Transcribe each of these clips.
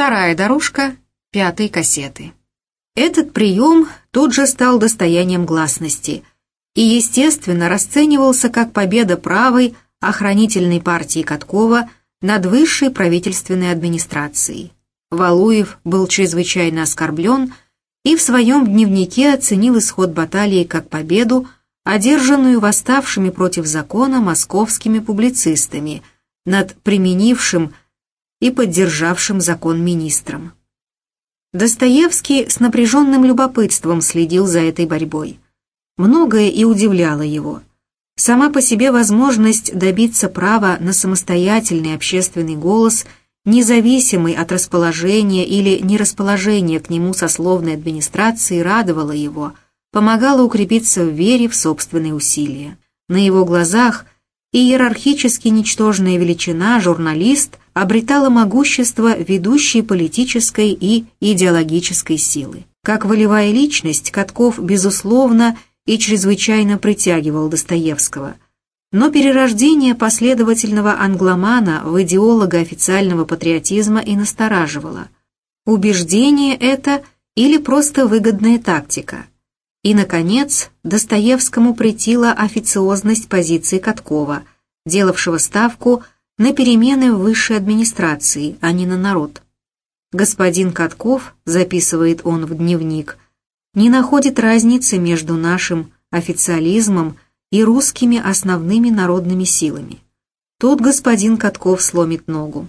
Вторая дорожка пятой кассеты. Этот прием тут же стал достоянием гласности и, естественно, расценивался как победа правой охранительной партии Каткова над высшей правительственной администрацией. Валуев был чрезвычайно оскорблен и в своем дневнике оценил исход баталии как победу, одержанную восставшими против закона московскими публицистами над применившим и поддержавшим закон министром. Достоевский с напряженным любопытством следил за этой борьбой. Многое и удивляло его. Сама по себе возможность добиться права на самостоятельный общественный голос, независимый от расположения или нерасположения к нему сословной администрации, радовала его, помогала укрепиться в вере в собственные усилия. На его глазах иерархически ничтожная величина, журналист, обретала могущество ведущей политической и идеологической силы. Как волевая личность, Катков, безусловно, и чрезвычайно притягивал Достоевского. Но перерождение последовательного англомана в идеолога официального патриотизма и настораживало. Убеждение это или просто выгодная тактика. И, наконец, Достоевскому претила официозность позиции Каткова, делавшего ставку на перемены в высшей администрации, а не на народ. Господин Катков, записывает он в дневник, не находит разницы между нашим официализмом и русскими основными народными силами. Тут господин Катков сломит ногу.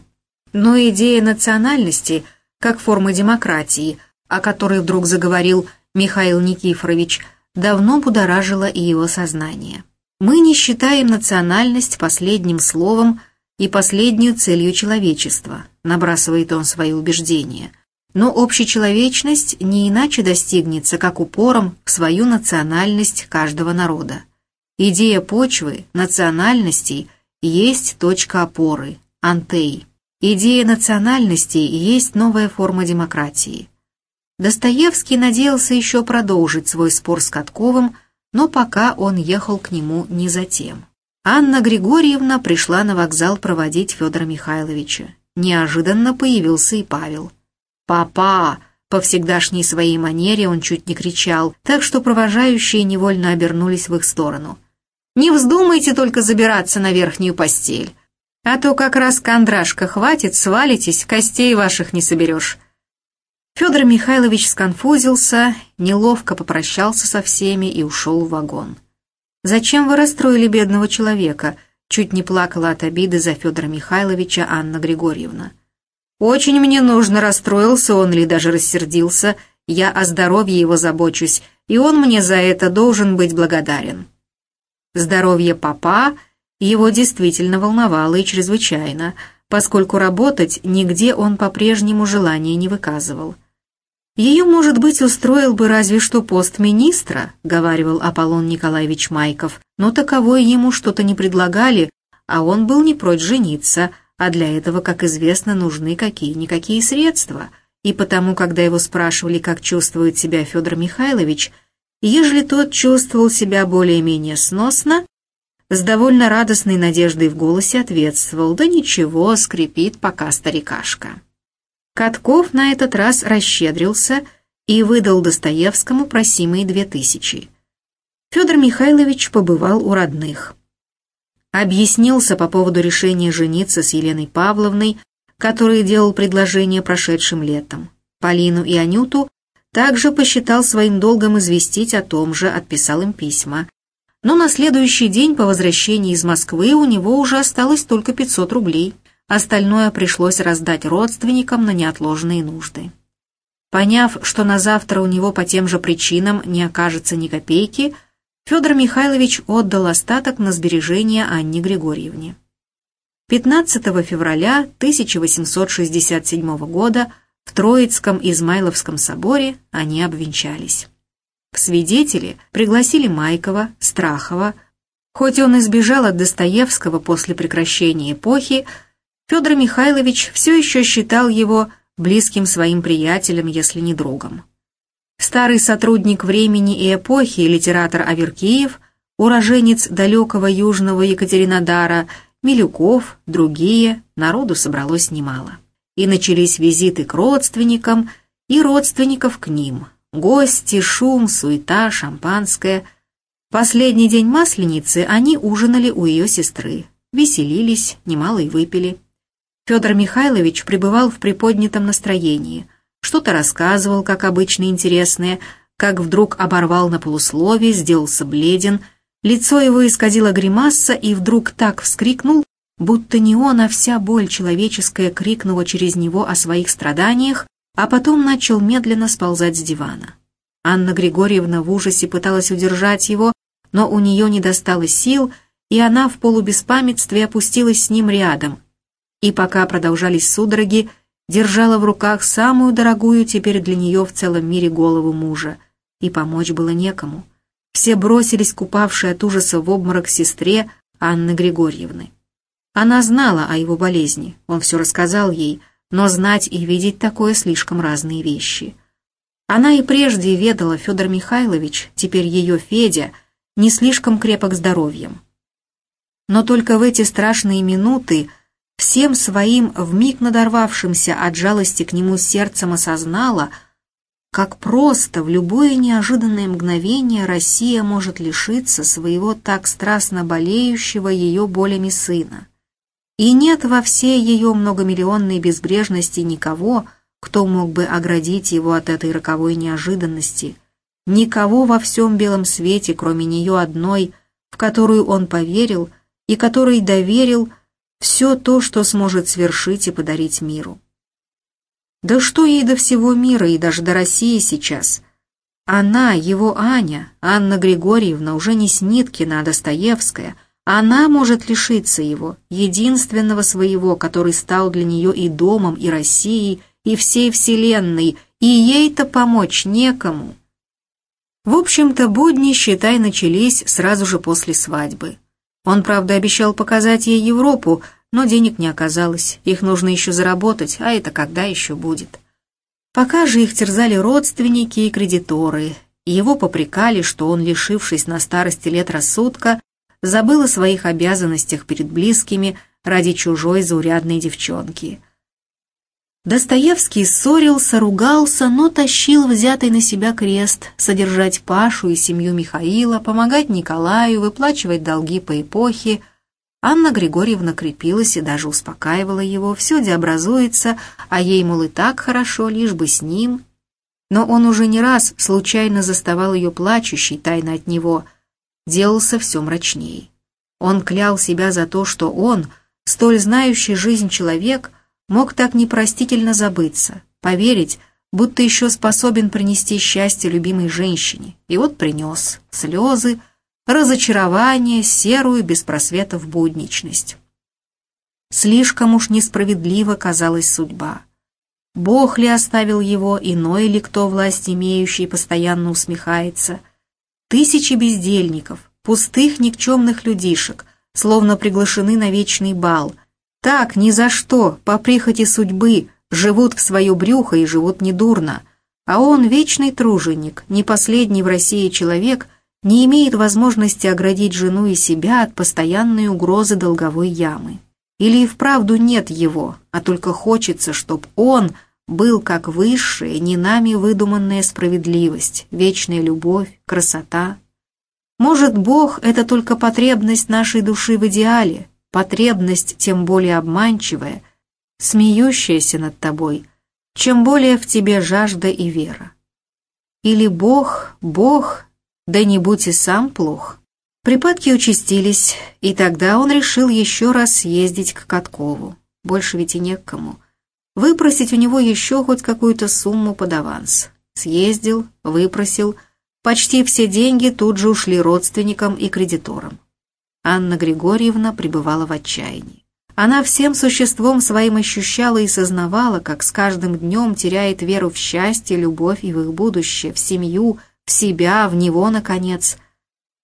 Но идея национальности, как форма демократии, о которой вдруг заговорил Михаил Никифорович, давно будоражила и его сознание. Мы не считаем национальность последним словом и последнюю целью человечества, набрасывает он свои убеждения – но общечеловечность не иначе достигнется, как упором в свою национальность каждого народа. Идея почвы, национальностей есть точка опоры, антей. Идея национальности есть новая форма демократии. Достоевский надеялся еще продолжить свой спор с Катковым, но пока он ехал к нему не затем. Анна Григорьевна пришла на вокзал проводить Федора Михайловича. Неожиданно появился и Павел. «Папа!» По всегдашней своей манере он чуть не кричал, так что провожающие невольно обернулись в их сторону. «Не вздумайте только забираться на верхнюю постель, а то как раз кондрашка хватит, свалитесь, костей ваших не соберешь». Федор Михайлович сконфузился, неловко попрощался со всеми и ушел в вагон. «Зачем вы расстроили бедного человека?» Чуть не плакала от обиды за Федора Михайловича Анна Григорьевна. Очень мне нужно, расстроился он или даже рассердился, я о здоровье его забочусь, и он мне за это должен быть благодарен. Здоровье папа его действительно волновало и чрезвычайно, поскольку работать нигде он по-прежнему желания не выказывал. «Ее, может быть, устроил бы разве что пост министра», — говаривал Аполлон Николаевич Майков, но таковой ему что-то не предлагали, а он был не прочь жениться, а для этого, как известно, нужны какие-никакие средства, и потому, когда его спрашивали, как чувствует себя Федор Михайлович, ежели тот чувствовал себя более-менее сносно, с довольно радостной надеждой в голосе ответствовал, да ничего, скрипит пока старикашка. Катков на этот раз расщедрился и выдал Достоевскому просимые две тысячи. Федор Михайлович побывал у родных объяснился по поводу решения жениться с Еленой Павловной, который делал предложение прошедшим летом. Полину и Анюту также посчитал своим долгом известить о том же, отписал им письма. Но на следующий день по возвращении из Москвы у него уже осталось только 500 рублей. Остальное пришлось раздать родственникам на неотложные нужды. Поняв, что на завтра у него по тем же причинам не окажется ни копейки, Федор Михайлович отдал остаток на сбережения Анне Григорьевне. 15 февраля 1867 года в Троицком Измайловском соборе они обвенчались. Свидетели пригласили Майкова, Страхова. Хоть он избежал от Достоевского после прекращения эпохи, Федор Михайлович все еще считал его близким своим приятелем, если не другом. Старый сотрудник времени и эпохи, литератор Аверкиев, уроженец далекого южного Екатеринодара, Милюков, другие, народу собралось немало. и начались визиты к родственникам и родственников к ним. Гости, шум, суета, шампанское. Последний день Масленицы они ужинали у ее сестры, веселились, немало и выпили. Федор Михайлович пребывал в приподнятом настроении, что-то рассказывал, как обычно интересное, как вдруг оборвал на полусловие, сделался бледен, лицо его исказило гримаса и вдруг так вскрикнул, будто не он, а вся боль человеческая крикнула через него о своих страданиях, а потом начал медленно сползать с дивана. Анна Григорьевна в ужасе пыталась удержать его, но у нее не достало сил, и она в полубеспамятстве опустилась с ним рядом. И пока продолжались судороги, держала в руках самую дорогую теперь для нее в целом мире голову мужа, и помочь было некому. Все бросились к упавшей от ужаса в обморок сестре Анны Григорьевны. Она знала о его болезни, он все рассказал ей, но знать и видеть такое слишком разные вещи. Она и прежде ведала, Федор Михайлович, теперь ее Федя, не слишком крепок здоровьем. Но только в эти страшные минуты всем своим вмиг надорвавшимся от жалости к нему сердцем осознала, как просто в любое неожиданное мгновение Россия может лишиться своего так страстно болеющего ее болями сына. И нет во всей ее многомиллионной безбрежности никого, кто мог бы оградить его от этой роковой неожиданности, никого во всем белом свете, кроме нее одной, в которую он поверил и которой доверил все то, что сможет свершить и подарить миру. Да что ей до всего мира и даже до России сейчас? Она, его Аня, Анна Григорьевна, уже не Сниткина, а Достоевская — она может лишиться его, единственного своего, который стал для нее и домом, и Россией, и всей Вселенной, и ей-то помочь некому. В общем-то, будни, считай, начались сразу же после свадьбы. Он, правда, обещал показать ей Европу, но денег не оказалось, их нужно еще заработать, а это когда еще будет. Пока же их терзали родственники и кредиторы, его попрекали, что он, лишившись на старости лет рассудка, забыл о своих обязанностях перед близкими ради чужой заурядной девчонки. Достоевский ссорился, ругался, но тащил взятый на себя крест, содержать Пашу и семью Михаила, помогать Николаю, выплачивать долги по эпохе. Анна Григорьевна крепилась и даже успокаивала его, все деобразуется, а ей, мол, и так хорошо, лишь бы с ним. Но он уже не раз случайно заставал ее плачущей тайно от него – делался все мрачнее. Он клял себя за то, что он, столь знающий жизнь человек, мог так непростительно забыться, поверить, будто еще способен принести счастье любимой женщине. И вот принес слезы, разочарование, серую беспросветов будничность. Слишком уж несправедлива казалась судьба. Бог ли оставил его, иной ли кто власть имеющий постоянно усмехается – Тысячи бездельников, пустых никчемных людишек, словно приглашены на вечный бал. Так, ни за что, по прихоти судьбы, живут в свое брюхо и живут недурно. А он, вечный труженик, не последний в России человек, не имеет возможности оградить жену и себя от постоянной угрозы долговой ямы. Или и вправду нет его, а только хочется, чтоб он был как высшая, не нами выдуманная справедливость, вечная любовь, красота. Может, Бог — это только потребность нашей души в идеале, потребность тем более обманчивая, смеющаяся над тобой, чем более в тебе жажда и вера. Или Бог, Бог, да не будь и сам плох. Припадки участились, и тогда он решил еще раз съездить к Каткову. Больше ведь и не к кому выпросить у него еще хоть какую-то сумму под аванс. Съездил, выпросил, почти все деньги тут же ушли родственникам и кредиторам. Анна Григорьевна пребывала в отчаянии. Она всем существом своим ощущала и сознавала, как с каждым днем теряет веру в счастье, любовь и в их будущее, в семью, в себя, в него, наконец –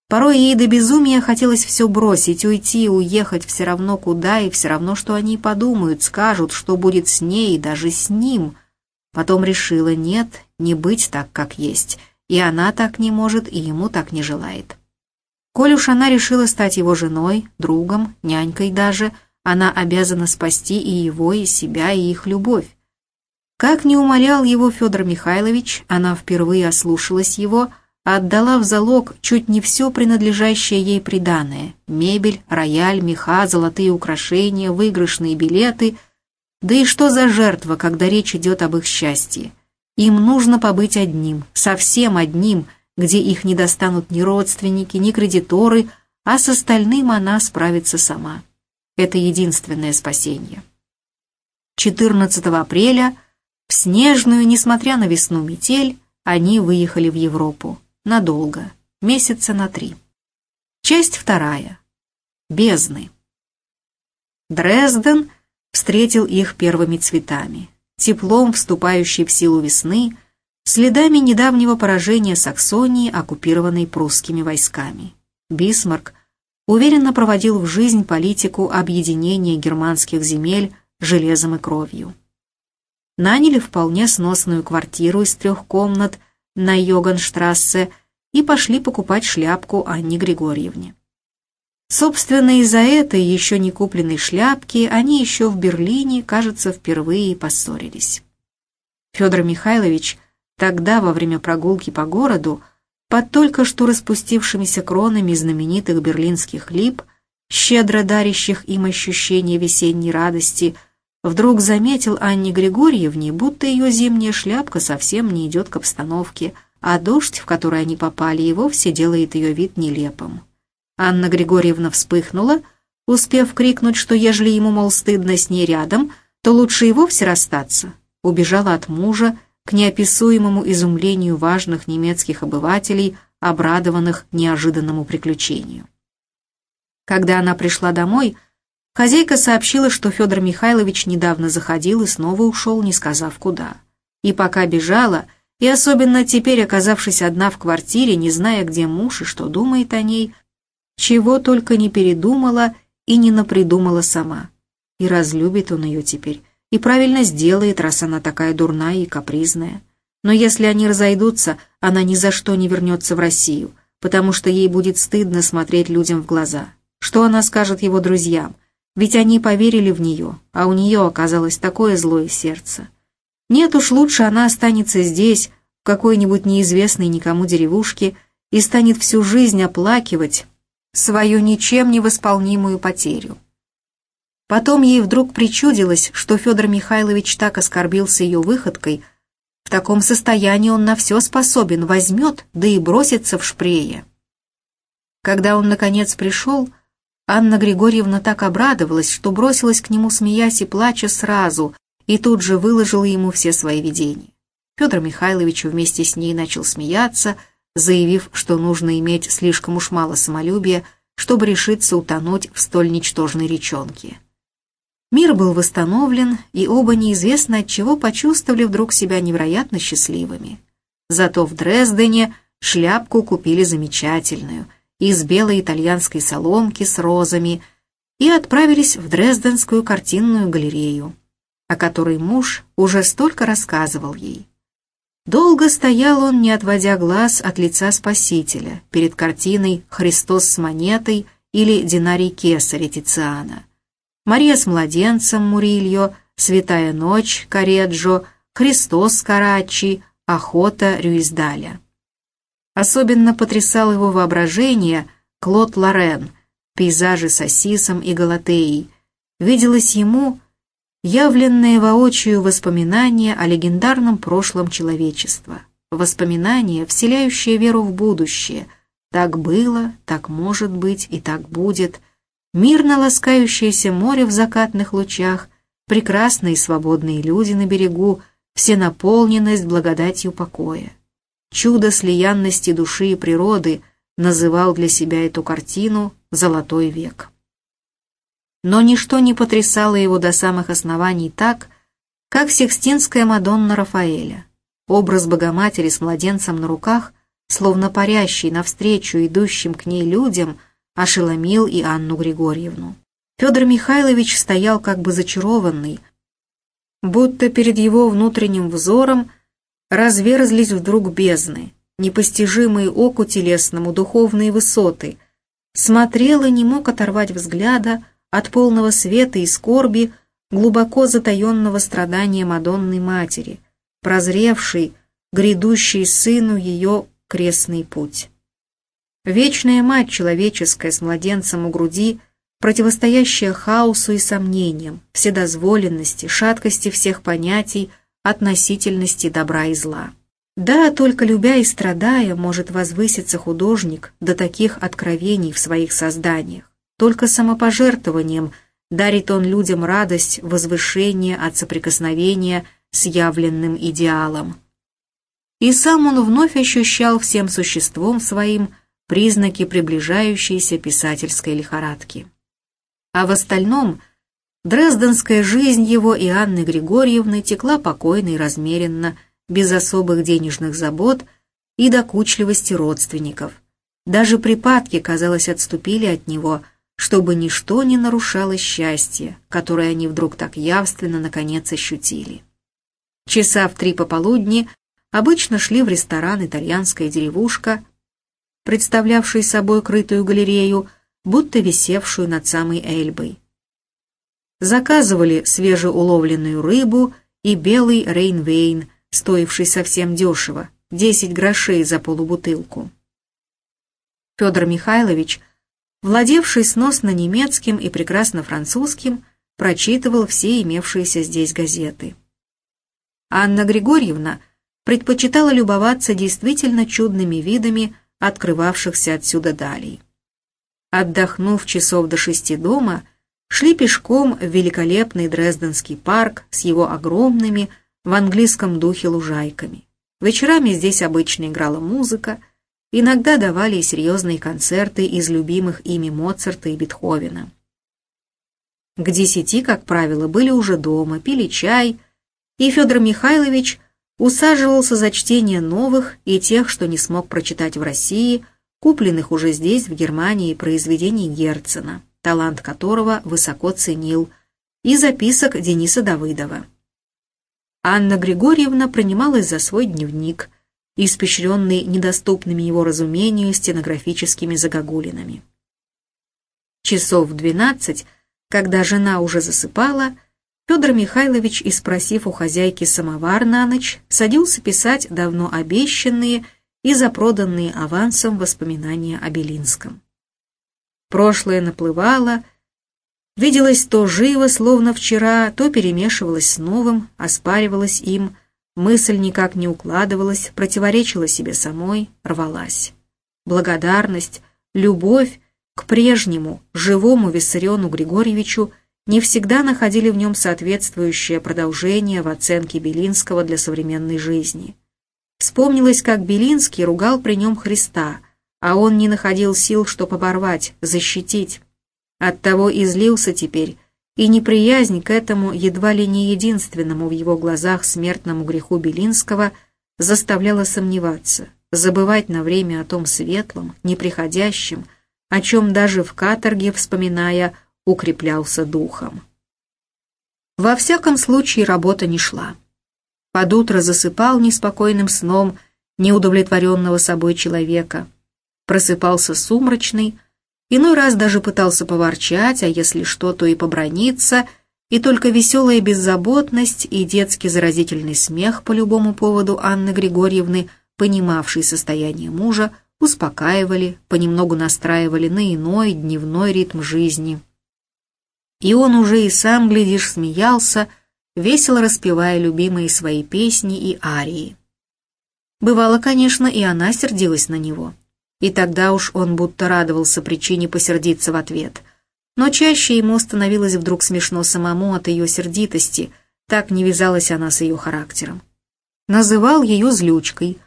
Порой ей до безумия хотелось все бросить, уйти, уехать все равно куда, и все равно, что они подумают, скажут, что будет с ней и даже с ним. Потом решила, нет, не быть так, как есть, и она так не может, и ему так не желает. Коль уж она решила стать его женой, другом, нянькой даже, Она обязана спасти и его, и себя, и их любовь. Как не умолял его Федор Михайлович, она впервые ослушалась его, отдала в залог чуть не все принадлежащее ей приданое – мебель, рояль, меха, золотые украшения, выигрышные билеты. Да и что за жертва, когда речь идет об их счастье? Им нужно побыть одним, совсем одним, где их не достанут ни родственники, ни кредиторы, а с остальным она справится сама. Это единственное спасение. 14 апреля, в снежную, несмотря на весну метель, они выехали в Европу. Надолго. Месяца на три. Часть вторая. Бездны. Дрезден встретил их первыми цветами, теплом вступающей в силу весны, следами недавнего поражения Саксонии, оккупированной прусскими войсками. Бисмарк уверенно проводил в жизнь политику объединения германских земель железом и кровью. Наняли вполне сносную квартиру из трех комнат на Йоганштрассе и пошли покупать шляпку Анне Григорьевне. Собственно, из-за этой еще не купленной шляпки они еще в Берлине, кажется, впервые поссорились. Федор Михайлович тогда, во время прогулки по городу, под только что распустившимися кронами знаменитых берлинских лип, щедро дарящих им ощущение весенней радости, вдруг заметил Анне Григорьевне, будто ее зимняя шляпка совсем не идет к обстановке, а дождь, в который они попали, и вовсе делает ее вид нелепым. Анна Григорьевна вспыхнула, успев крикнуть, что ежели ему, мол, стыдно с ней рядом, то лучше и вовсе расстаться. Убежала от мужа к неописуемому изумлению важных немецких обывателей, обрадованных неожиданному приключению. Когда она пришла домой, Хозяйка сообщила, что Федор Михайлович недавно заходил и снова ушел, не сказав куда. И пока бежала, и особенно теперь, оказавшись одна в квартире, не зная, где муж и что думает о ней, чего только не передумала и не напридумала сама. И разлюбит он ее теперь, и правильно сделает, раз она такая дурная и капризная. Но если они разойдутся, она ни за что не вернется в Россию, потому что ей будет стыдно смотреть людям в глаза. Что она скажет его друзьям – ведь они поверили в нее, а у нее оказалось такое злое сердце. Нет уж, лучше она останется здесь, в какой-нибудь неизвестной никому деревушке, и станет всю жизнь оплакивать свою ничем не восполнимую потерю. Потом ей вдруг причудилось, что Федор Михайлович так оскорбился ее выходкой, в таком состоянии он на все способен, возьмет, да и бросится в шпрее. Когда он, наконец, пришел, Анна Григорьевна так обрадовалась, что бросилась к нему, смеясь и плача сразу, и тут же выложила ему все свои видения. Федор Михайлович вместе с ней начал смеяться, заявив, что нужно иметь слишком уж мало самолюбия, чтобы решиться утонуть в столь ничтожной речонке. Мир был восстановлен, и оба неизвестно от чего почувствовали вдруг себя невероятно счастливыми. Зато в Дрездене шляпку купили замечательную – из белой итальянской соломки с розами и отправились в Дрезденскую картинную галерею, о которой муж уже столько рассказывал ей. Долго стоял он, не отводя глаз от лица Спасителя, перед картиной «Христос с монетой» или «Динарий Кесаря» Тициана. Мария с младенцем Мурильо, «Святая ночь» Кареджо, «Христос Карачи», «Охота» Рюиздаля. Особенно потрясал его воображение Клод Лорен, пейзажи с Ассисом и Галатеей. Виделось ему явленные воочию воспоминания о легендарном прошлом человечества. Воспоминания, вселяющие веру в будущее. Так было, так может быть и так будет. Мирно ласкающееся море в закатных лучах, прекрасные свободные люди на берегу, всенаполненность благодатью покоя чудо слиянности души и природы, называл для себя эту картину «Золотой век». Но ничто не потрясало его до самых оснований так, как Сикстинская Мадонна Рафаэля. Образ Богоматери с младенцем на руках, словно парящий навстречу идущим к ней людям, ошеломил и Анну Григорьевну. Федор Михайлович стоял как бы зачарованный, будто перед его внутренним взором разверзлись вдруг бездны, непостижимые оку телесному духовные высоты. Смотрел и не мог оторвать взгляда от полного света и скорби, глубоко затаенного страдания Мадонны Матери, прозревшей, грядущей сыну ее крестный путь. Вечная мать человеческая с младенцем у груди, противостоящая хаосу и сомнениям, вседозволенности, шаткости всех понятий, относительности добра и зла. Да, только любя и страдая, может возвыситься художник до таких откровений в своих созданиях. Только самопожертвованием дарит он людям радость возвышения от соприкосновения с явленным идеалом. И сам он вновь ощущал всем существом своим признаки приближающейся писательской лихорадки. А в остальном дрезденская жизнь его и Анны Григорьевны текла покойно и размеренно, без особых денежных забот и докучливости родственников. Даже припадки, казалось, отступили от него, чтобы ничто не нарушало счастье, которое они вдруг так явственно наконец ощутили. Часа в три пополудни обычно шли в ресторан «Итальянская деревушка», представлявший собой крытую галерею, будто висевшую над самой Эльбой. Заказывали свежеуловленную рыбу и белый рейнвейн, стоивший совсем дешево, 10 грошей за полубутылку. Федор Михайлович, владевший сносно немецким и прекрасно французским, прочитывал все имевшиеся здесь газеты. Анна Григорьевна предпочитала любоваться действительно чудными видами открывавшихся отсюда далей. Отдохнув часов до шести дома, шли пешком в великолепный Дрезденский парк с его огромными в английском духе лужайками. Вечерами здесь обычно играла музыка, иногда давали и серьезные концерты из любимых ими Моцарта и Бетховена. К десяти, как правило, были уже дома, пили чай, и Федор Михайлович усаживался за чтение новых и тех, что не смог прочитать в России, купленных уже здесь, в Германии, произведений Герцена, талант которого высоко ценил, и записок Дениса Давыдова. Анна Григорьевна принималась за свой дневник, испещренный недоступными его разумению стенографическими загогулинами. Часов двенадцать, когда жена уже засыпала, Федор Михайлович, испросив у хозяйки самовар на ночь, садился писать давно обещанные и запроданные авансом воспоминания о Белинском. Прошлое наплывало, виделось то живо, словно вчера, то перемешивалось с новым, оспаривалось им, мысль никак не укладывалась, противоречила себе самой, рвалась. Благодарность, любовь к прежнему, живому Виссариону Григорьевичу – не всегда находили в нем соответствующее продолжение в оценке Белинского для современной жизни. Вспомнилось, как Белинский ругал при нем Христа, а он не находил сил, чтобы оборвать, защитить. Оттого и злился теперь, и неприязнь к этому едва ли не единственному в его глазах смертному греху Белинского заставляла сомневаться, забывать на время о том светлом, неприходящем, о чем даже в каторге, вспоминая, укреплялся духом. Во всяком случае работа не шла. Под утро засыпал неспокойным сном неудовлетворенного собой человека. Просыпался сумрачный, иной раз даже пытался поворчать, а если что, то и поброниться, и только веселая беззаботность и детский заразительный смех по любому поводу Анны Григорьевны, понимавшей состояние мужа, успокаивали, понемногу настраивали на иной дневной ритм жизни и он уже и сам, глядишь, смеялся, весело распевая любимые свои песни и арии. Бывало, конечно, и она сердилась на него. И тогда уж он будто радовался причине посердиться в ответ. Но чаще ему становилось вдруг смешно самому от ее сердитости, так не вязалась она с ее характером. Называл ее злючкой,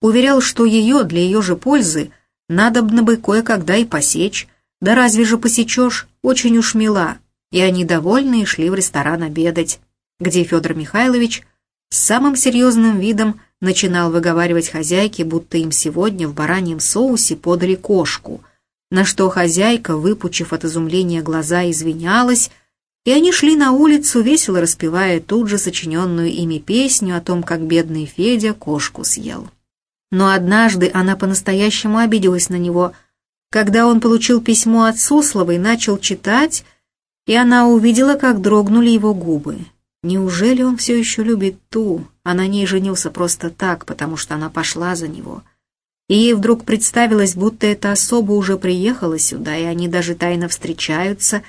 уверял, что ее для ее же пользы надобно бы кое-когда и посечь, да разве же посечешь, очень уж мила, и они довольные шли в ресторан обедать, где Федор Михайлович с самым серьезным видом начинал выговаривать хозяйке, будто им сегодня в бараньем соусе подали кошку, на что хозяйка, выпучив от изумления глаза, извинялась, и они шли на улицу, весело распевая тут же сочиненную ими песню о том, как бедный Федя кошку съел. Но однажды она по-настоящему обиделась на него, когда он получил письмо от Суслова и начал читать, и она увидела, как дрогнули его губы. Неужели он все еще любит ту, а на ней женился просто так, потому что она пошла за него? И ей вдруг представилось, будто эта особа уже приехала сюда, и они даже тайно встречаются,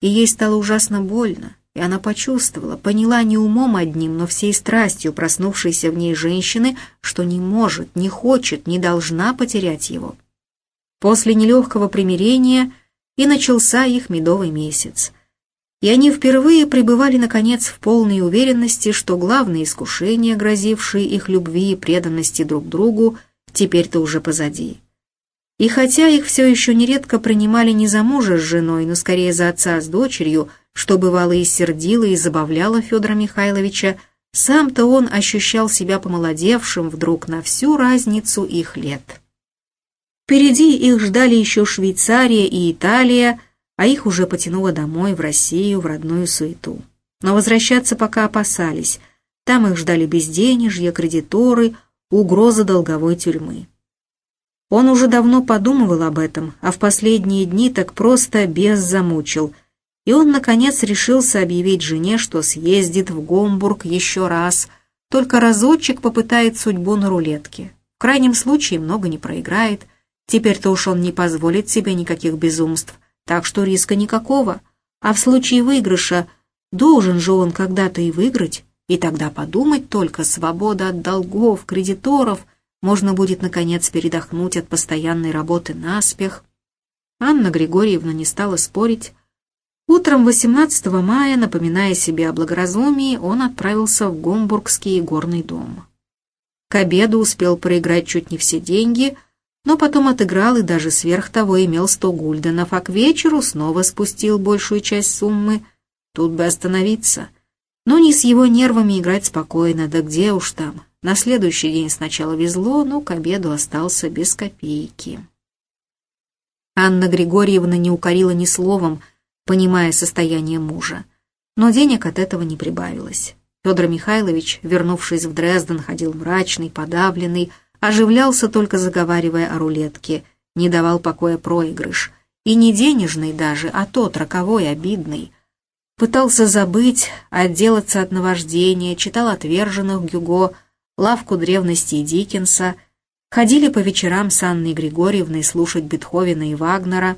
и ей стало ужасно больно, и она почувствовала, поняла не умом одним, но всей страстью проснувшейся в ней женщины, что не может, не хочет, не должна потерять его. После нелегкого примирения и начался их медовый месяц и они впервые пребывали, наконец, в полной уверенности, что главные искушения, грозившие их любви и преданности друг другу, теперь-то уже позади. И хотя их все еще нередко принимали не за мужа с женой, но скорее за отца с дочерью, что бывало и сердило, и забавляло Федора Михайловича, сам-то он ощущал себя помолодевшим вдруг на всю разницу их лет. Впереди их ждали еще Швейцария и Италия, а их уже потянуло домой, в Россию, в родную суету. Но возвращаться пока опасались. Там их ждали безденежье, кредиторы, угроза долговой тюрьмы. Он уже давно подумывал об этом, а в последние дни так просто без замучил. И он, наконец, решился объявить жене, что съездит в Гомбург еще раз, только разочек попытает судьбу на рулетке. В крайнем случае много не проиграет. Теперь-то уж он не позволит себе никаких безумств – так что риска никакого. А в случае выигрыша должен же он когда-то и выиграть, и тогда подумать только, свобода от долгов, кредиторов, можно будет, наконец, передохнуть от постоянной работы наспех. Анна Григорьевна не стала спорить. Утром 18 мая, напоминая себе о благоразумии, он отправился в Гомбургский горный дом. К обеду успел проиграть чуть не все деньги – но потом отыграл и даже сверх того имел сто гульденов, а к вечеру снова спустил большую часть суммы. Тут бы остановиться. Но не с его нервами играть спокойно, да где уж там. На следующий день сначала везло, но к обеду остался без копейки. Анна Григорьевна не укорила ни словом, понимая состояние мужа. Но денег от этого не прибавилось. Федор Михайлович, вернувшись в Дрезден, ходил мрачный, подавленный, оживлялся только заговаривая о рулетке, не давал покоя проигрыш. И не денежный даже, а тот, роковой, обидный. Пытался забыть, отделаться от наваждения, читал отверженных Гюго, лавку древностей Диккенса, ходили по вечерам с Анной Григорьевной слушать Бетховена и Вагнера,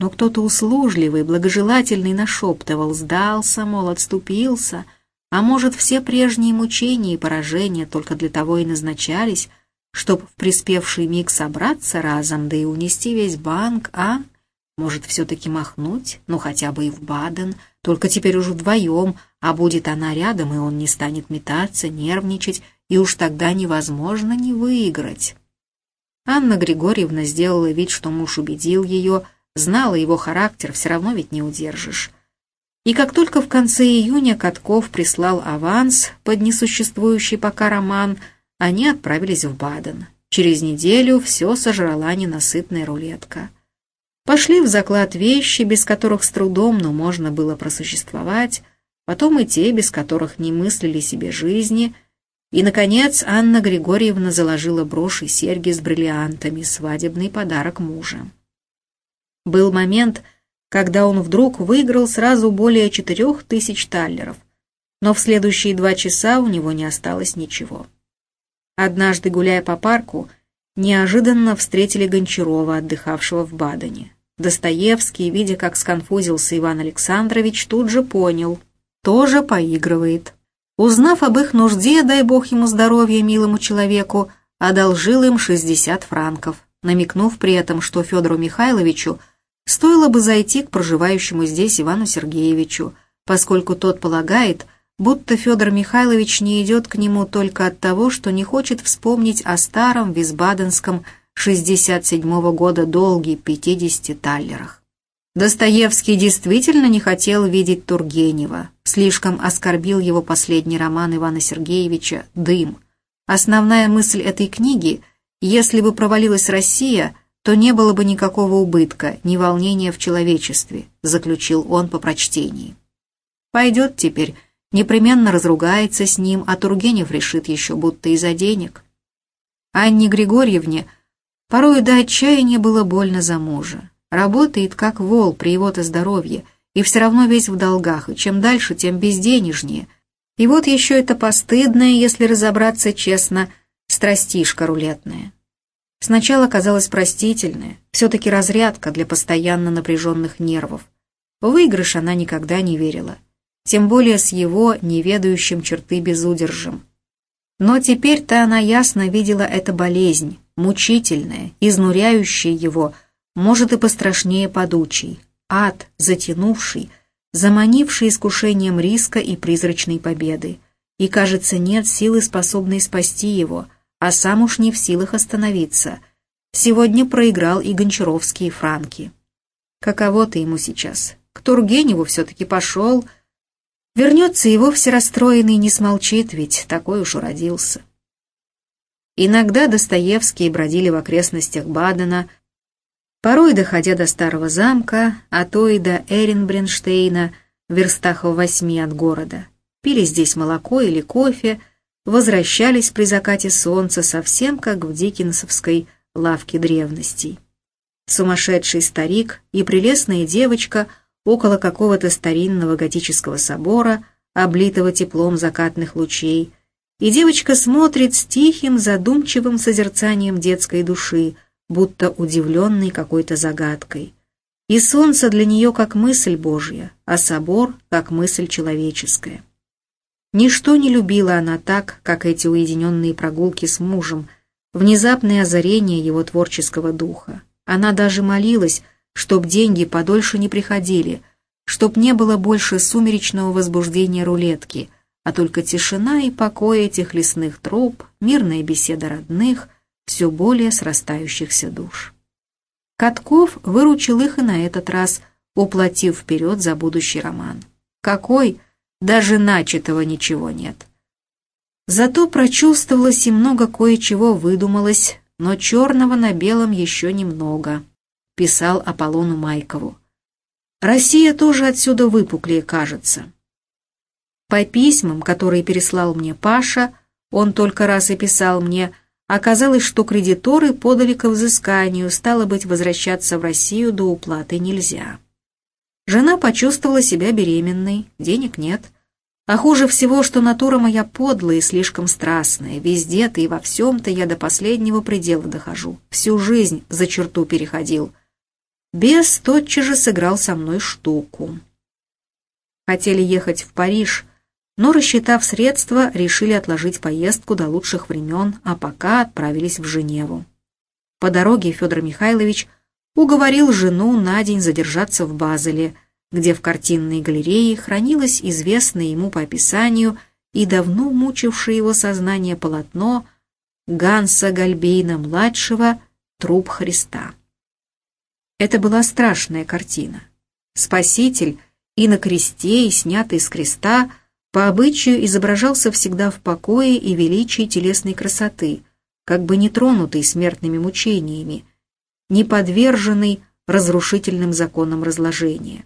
но кто-то услужливый, благожелательный нашептывал, сдался, мол, отступился, а может, все прежние мучения и поражения только для того и назначались, чтоб в приспевший миг собраться разом, да и унести весь банк, а? Может, все-таки махнуть? Ну, хотя бы и в Баден, только теперь уже вдвоем, а будет она рядом, и он не станет метаться, нервничать, и уж тогда невозможно не выиграть. Анна Григорьевна сделала вид, что муж убедил ее, знала его характер, все равно ведь не удержишь. И как только в конце июня Катков прислал аванс под несуществующий пока роман – они отправились в Баден. Через неделю все сожрала ненасытная рулетка. Пошли в заклад вещи, без которых с трудом, но можно было просуществовать, потом и те, без которых не мыслили себе жизни, и, наконец, Анна Григорьевна заложила брошь и серьги с бриллиантами, свадебный подарок мужа. Был момент, когда он вдруг выиграл сразу более четырех тысяч таллеров, но в следующие два часа у него не осталось ничего. Однажды, гуляя по парку, неожиданно встретили Гончарова, отдыхавшего в Бадене. Достоевский, видя, как сконфузился Иван Александрович, тут же понял, тоже поигрывает. Узнав об их нужде, дай бог ему здоровья, милому человеку, одолжил им 60 франков, намекнув при этом, что Федору Михайловичу стоило бы зайти к проживающему здесь Ивану Сергеевичу, поскольку тот полагает, будто Федор Михайлович не идет к нему только от того, что не хочет вспомнить о старом висбаденском 67-го года долге 50 таллерах. Достоевский действительно не хотел видеть Тургенева, слишком оскорбил его последний роман Ивана Сергеевича «Дым». Основная мысль этой книги – если бы провалилась Россия, то не было бы никакого убытка, ни волнения в человечестве, заключил он по прочтении. Пойдет теперь непременно разругается с ним, а Тургенев решит еще будто из-за денег. Анне Григорьевне порой до отчаяния было больно за мужа. Работает как вол при его-то здоровье, и все равно весь в долгах, и чем дальше, тем безденежнее. И вот еще это постыдное, если разобраться честно, страстишка рулетная. Сначала казалось простительное, все-таки разрядка для постоянно напряженных нервов. В выигрыш она никогда не верила, тем более с его неведающим черты безудержем. Но теперь-то она ясно видела это болезнь, мучительная, изнуряющая его, может и пострашнее подучий, ад, затянувший, заманивший искушением риска и призрачной победы. И, кажется, нет силы, способной спасти его, а сам уж не в силах остановиться. Сегодня проиграл и Гончаровские франки. Каково-то ему сейчас. К Тургеневу все-таки пошел. Вернется и вовсе расстроенный не смолчит, ведь такой уж уродился. Иногда Достоевские бродили в окрестностях Бадена, порой доходя до старого замка, а то и до Эренбренштейна, в верстах в восьми от города. Пили здесь молоко или кофе, возвращались при закате солнца совсем как в диккенсовской лавке древностей. Сумасшедший старик и прелестная девочка около какого-то старинного готического собора, облитого теплом закатных лучей, и девочка смотрит с тихим, задумчивым созерцанием детской души, будто удивленный какой-то загадкой. И солнце для нее как мысль Божья, а собор как мысль человеческая. Ничто не любила она так, как эти уединенные прогулки с мужем, внезапное озарение его творческого духа. Она даже молилась, чтоб деньги подольше не приходили, чтоб не было больше сумеречного возбуждения рулетки, а только тишина и покой этих лесных троп, мирная беседа родных, все более срастающихся душ. Катков выручил их и на этот раз, уплатив вперед за будущий роман. Какой? Даже начатого ничего нет. Зато прочувствовалось и много кое-чего выдумалось, но черного на белом еще немного, писал Аполлону Майкову. Россия тоже отсюда выпуклее кажется. По письмам, которые переслал мне Паша, он только раз и писал мне – Оказалось, что кредиторы подали к взысканию, стало быть, возвращаться в Россию до уплаты нельзя. Жена почувствовала себя беременной, денег нет. А хуже всего, что натура моя подлая и слишком страстная. Везде-то и во всем-то я до последнего предела дохожу. Всю жизнь за черту переходил. Бес тотчас же сыграл со мной штуку. Хотели ехать в Париж, но, рассчитав средства, решили отложить поездку до лучших времен, а пока отправились в Женеву. По дороге Федор Михайлович уговорил жену на день задержаться в Базеле, где в картинной галерее хранилось известное ему по описанию и давно мучившее его сознание полотно Ганса Гальбейна-младшего «Труп Христа». Это была страшная картина. Спаситель и на кресте, и снятый с креста – по обычаю изображался всегда в покое и величии телесной красоты, как бы не тронутый смертными мучениями, не подверженный разрушительным законам разложения.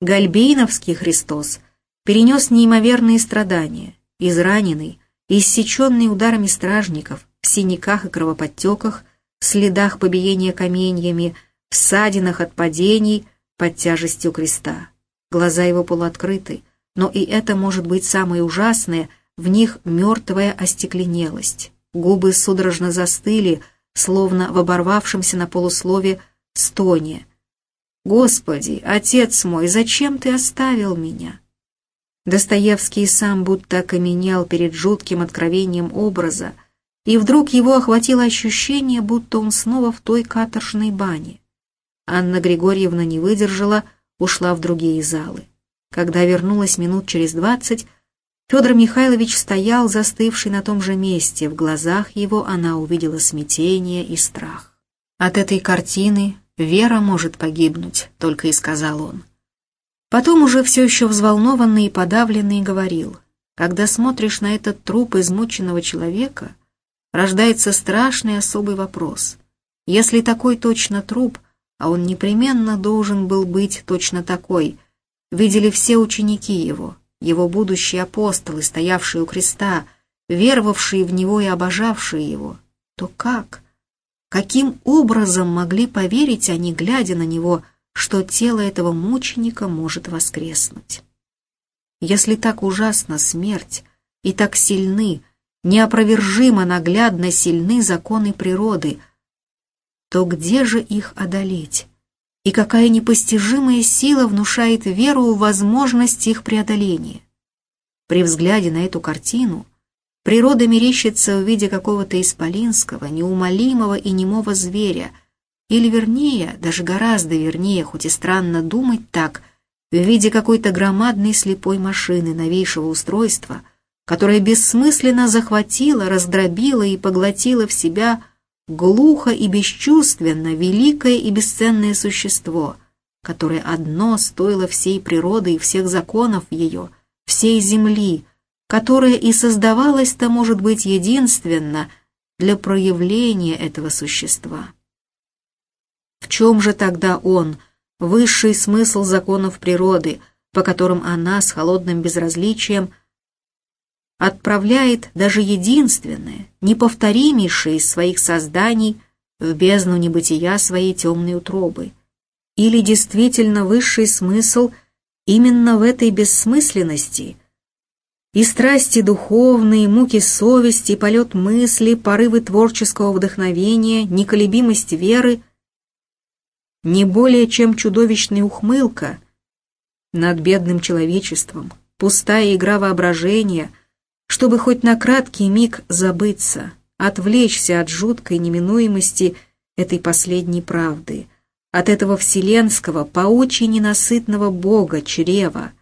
Гальбейновский Христос перенес неимоверные страдания, израненный, иссеченный ударами стражников, в синяках и кровоподтеках, следах побиения каменьями, в ссадинах от падений под тяжестью креста. Глаза его полуоткрыты, но и это может быть самое ужасное, в них мертвая остекленелость. Губы судорожно застыли, словно в оборвавшемся на полуслове стоне. «Господи, отец мой, зачем ты оставил меня?» Достоевский сам будто окаменел перед жутким откровением образа, и вдруг его охватило ощущение, будто он снова в той каторжной бане. Анна Григорьевна не выдержала, ушла в другие залы. Когда вернулась минут через двадцать, Федор Михайлович стоял, застывший на том же месте. В глазах его она увидела смятение и страх. «От этой картины Вера может погибнуть», — только и сказал он. Потом уже все еще взволнованный и подавленный говорил, «Когда смотришь на этот труп измученного человека, рождается страшный особый вопрос. Если такой точно труп, а он непременно должен был быть точно такой — видели все ученики его, его будущие апостолы, стоявшие у креста, веровавшие в него и обожавшие его, то как? Каким образом могли поверить они, глядя на него, что тело этого мученика может воскреснуть. Если так ужасна смерть и так сильны, неопровержимо наглядно сильны законы природы, то где же их одолеть? И какая непостижимая сила внушает веру в возможность их преодоления? При взгляде на эту картину природа мерещится в виде какого-то исполинского, неумолимого и немого зверя, или вернее, даже гораздо вернее, хоть и странно думать так, в виде какой-то громадной слепой машины новейшего устройства, которая бессмысленно захватила, раздробила и поглотила в себя глухо и бесчувственно великое и бесценное существо, которое одно стоило всей природы и всех законов ее, всей земли, которое и создавалось-то, может быть, единственно для проявления этого существа. В чем же тогда он, высший смысл законов природы, по которым она с холодным безразличием – отправляет даже единственное, неповторимейшее из своих созданий в бездну небытия своей темной утробы. Или действительно высший смысл именно в этой бессмысленности и страсти духовные, муки совести, полет мысли, порывы творческого вдохновения, неколебимость веры, не более чем чудовищная ухмылка над бедным человечеством, пустая игра воображения — чтобы хоть на краткий миг забыться, отвлечься от жуткой неминуемости этой последней правды, от этого вселенского, паучьи ненасытного бога, чрева.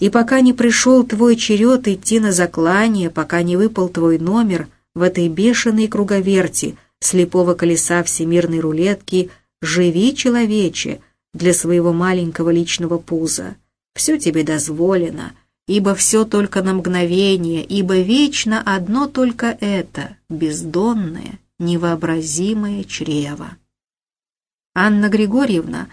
И пока не пришел твой черед идти на заклание, пока не выпал твой номер в этой бешеной круговерти слепого колеса всемирной рулетки, живи, человече, для своего маленького личного пуза. Все тебе дозволено — ибо все только на мгновение, ибо вечно одно только это, бездонное, невообразимое чрево. Анна Григорьевна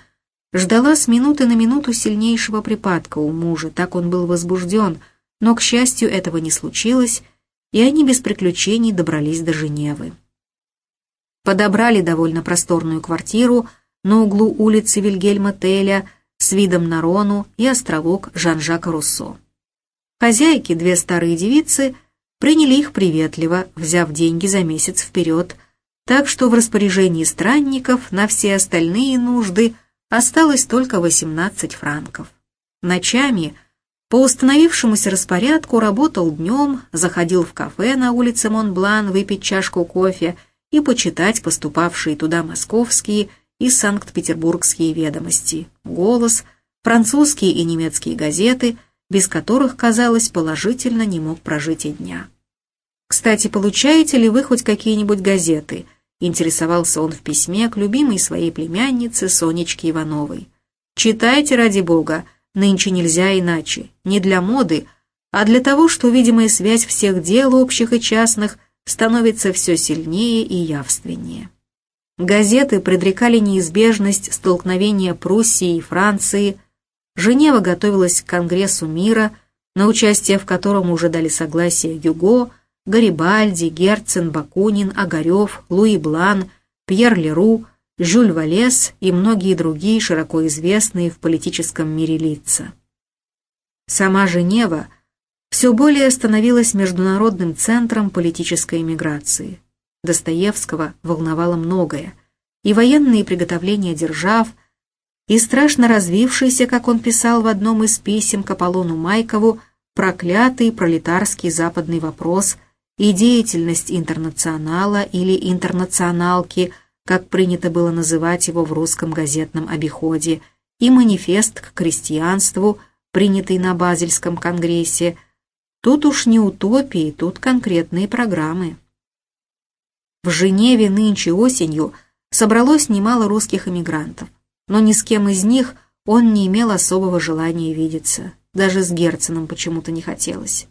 ждала с минуты на минуту сильнейшего припадка у мужа, так он был возбужден, но, к счастью, этого не случилось, и они без приключений добрались до Женевы. Подобрали довольно просторную квартиру на углу улицы Вильгельма Теля с видом на Рону и островок Жан-Жака Руссо. Хозяйки, две старые девицы, приняли их приветливо, взяв деньги за месяц вперед, так что в распоряжении странников на все остальные нужды осталось только 18 франков. Ночами по установившемуся распорядку работал днем, заходил в кафе на улице Монблан выпить чашку кофе и почитать поступавшие туда московские и санкт-петербургские ведомости, «Голос», французские и немецкие газеты – без которых, казалось, положительно не мог прожить и дня. «Кстати, получаете ли вы хоть какие-нибудь газеты?» интересовался он в письме к любимой своей племяннице Сонечке Ивановой. «Читайте, ради бога, нынче нельзя иначе, не для моды, а для того, что видимая связь всех дел общих и частных становится все сильнее и явственнее». Газеты предрекали неизбежность столкновения Пруссии и Франции – Женева готовилась к Конгрессу мира, на участие в котором уже дали согласие Юго, Гарибальди, Герцен, Бакунин, Огарев, Луи Блан, Пьер Леру, Жюль Валес и многие другие широко известные в политическом мире лица. Сама Женева все более становилась международным центром политической эмиграции. Достоевского волновало многое, и военные приготовления держав – и страшно развившийся, как он писал в одном из писем к Аполлону Майкову, проклятый пролетарский западный вопрос и деятельность интернационала или интернационалки, как принято было называть его в русском газетном обиходе, и манифест к крестьянству, принятый на Базельском конгрессе. Тут уж не утопии, тут конкретные программы. В Женеве нынче осенью собралось немало русских эмигрантов но ни с кем из них он не имел особого желания видеться. Даже с Герценом почему-то не хотелось.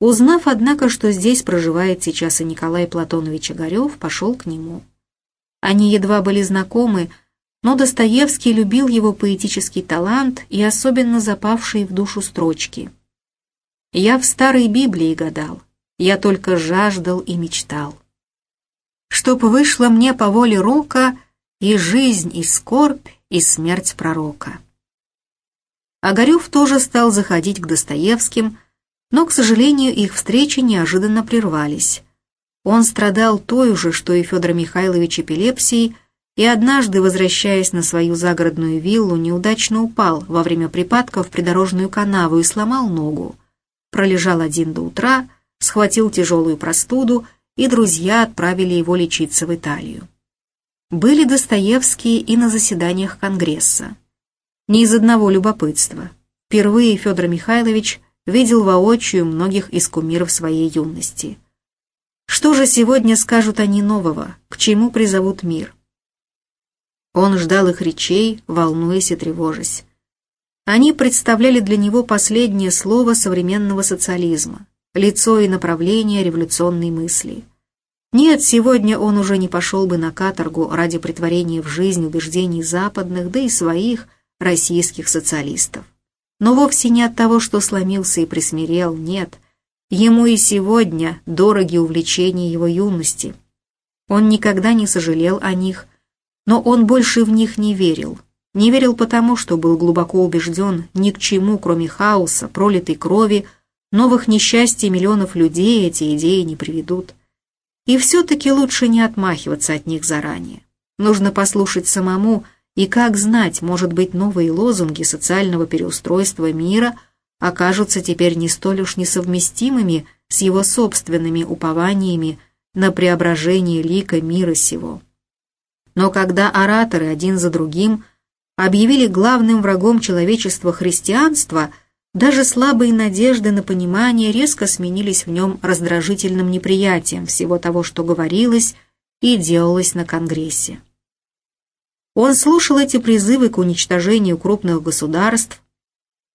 Узнав, однако, что здесь проживает сейчас и Николай Платонович Огарев, пошел к нему. Они едва были знакомы, но Достоевский любил его поэтический талант и особенно запавшие в душу строчки. «Я в старой Библии гадал, я только жаждал и мечтал. Чтоб вышло мне по воле рока и жизнь, и скорбь, и смерть пророка. Огарев тоже стал заходить к Достоевским, но, к сожалению, их встречи неожиданно прервались. Он страдал той же, что и Федор Михайлович эпилепсией, и однажды, возвращаясь на свою загородную виллу, неудачно упал во время припадка в придорожную канаву и сломал ногу. Пролежал один до утра, схватил тяжелую простуду, и друзья отправили его лечиться в Италию. Были Достоевские и на заседаниях Конгресса. Не из одного любопытства. Впервые Федор Михайлович видел воочию многих из кумиров своей юности. Что же сегодня скажут они нового, к чему призовут мир? Он ждал их речей, волнуясь и тревожась. Они представляли для него последнее слово современного социализма, лицо и направление революционной мысли. Нет, сегодня он уже не пошел бы на каторгу ради притворения в жизнь убеждений западных, да и своих российских социалистов. Но вовсе не от того, что сломился и присмирел, нет. Ему и сегодня дороги увлечения его юности. Он никогда не сожалел о них, но он больше в них не верил. Не верил потому, что был глубоко убежден ни к чему, кроме хаоса, пролитой крови, новых несчастий миллионов людей эти идеи не приведут. И все-таки лучше не отмахиваться от них заранее. Нужно послушать самому, и как знать, может быть, новые лозунги социального переустройства мира окажутся теперь не столь уж несовместимыми с его собственными упованиями на преображение лика мира сего. Но когда ораторы один за другим объявили главным врагом человечества христианство, даже слабые надежды на понимание резко сменились в нем раздражительным неприятием всего того, что говорилось и делалось на Конгрессе. Он слушал эти призывы к уничтожению крупных государств,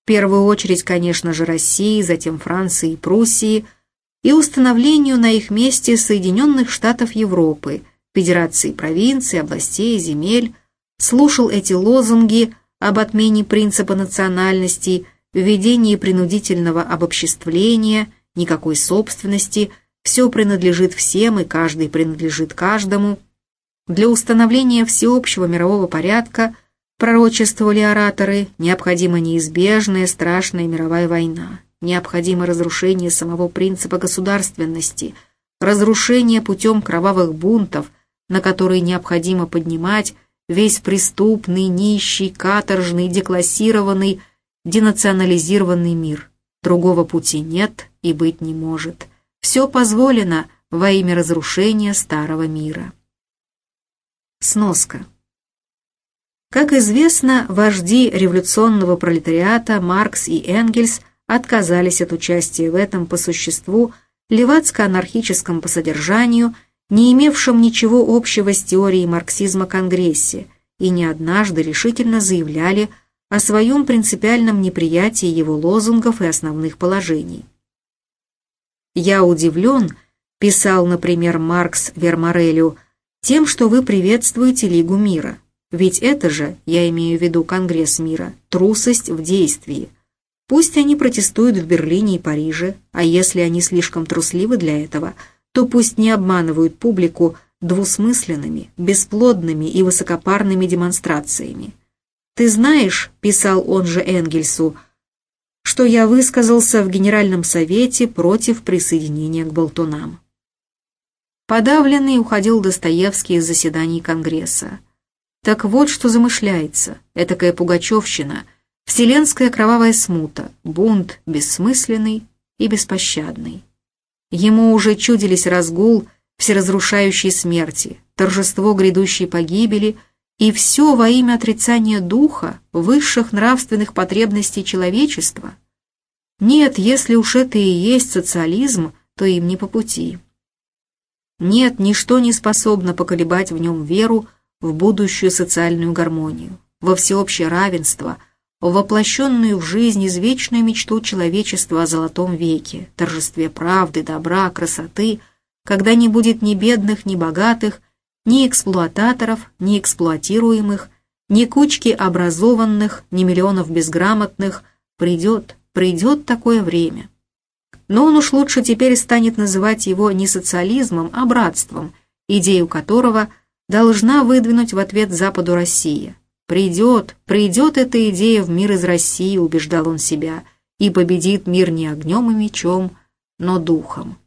в первую очередь, конечно же, России, затем Франции и Пруссии, и установлению на их месте Соединенных Штатов Европы, Федерации провинций, областей, земель, слушал эти лозунги об отмене принципа национальности, введении принудительного обобществления, никакой собственности, все принадлежит всем и каждый принадлежит каждому – для установления всеобщего мирового порядка, пророчествовали ораторы, необходима неизбежная страшная мировая война, необходимо разрушение самого принципа государственности, разрушение путем кровавых бунтов, на которые необходимо поднимать весь преступный, нищий, каторжный, деклассированный, денационализированный мир. Другого пути нет и быть не может. Все позволено во имя разрушения старого мира. Сноска. Как известно, вожди революционного пролетариата Маркс и Энгельс отказались от участия в этом по существу левацко-анархическом по содержанию, не имевшем ничего общего с теорией марксизма Конгрессе, и не однажды решительно заявляли о своем принципиальном неприятии его лозунгов и основных положений. «Я удивлен», – писал, например, Маркс Верморелю, – тем, что вы приветствуете Лигу мира. Ведь это же, я имею в виду Конгресс мира, трусость в действии. Пусть они протестуют в Берлине и Париже, а если они слишком трусливы для этого, то пусть не обманывают публику двусмысленными, бесплодными и высокопарными демонстрациями. «Ты знаешь», — писал он же Энгельсу, «что я высказался в Генеральном совете против присоединения к болтунам». Подавленный уходил Достоевский из заседаний Конгресса. Так вот, что замышляется, этакая пугачевщина, вселенская кровавая смута, бунт бессмысленный и беспощадный. Ему уже чудились разгул всеразрушающей смерти, торжество грядущей погибели и все во имя отрицания духа, высших нравственных потребностей человечества. Нет, если уж это и есть социализм, то им не по пути. Нет, ничто не способно поколебать в нем веру в будущую социальную гармонию, во всеобщее равенство, воплощенную в жизнь извечную мечту человечества о золотом веке, торжестве правды, добра, красоты, когда не будет ни бедных, ни богатых, ни эксплуататоров, ни эксплуатируемых, ни кучки образованных, ни миллионов безграмотных, придет, придет такое время но он уж лучше теперь станет называть его не социализмом, а братством, идею которого должна выдвинуть в ответ Западу Россия. Придет, придет эта идея в мир из России, убеждал он себя, и победит мир не огнем и мечом, но духом.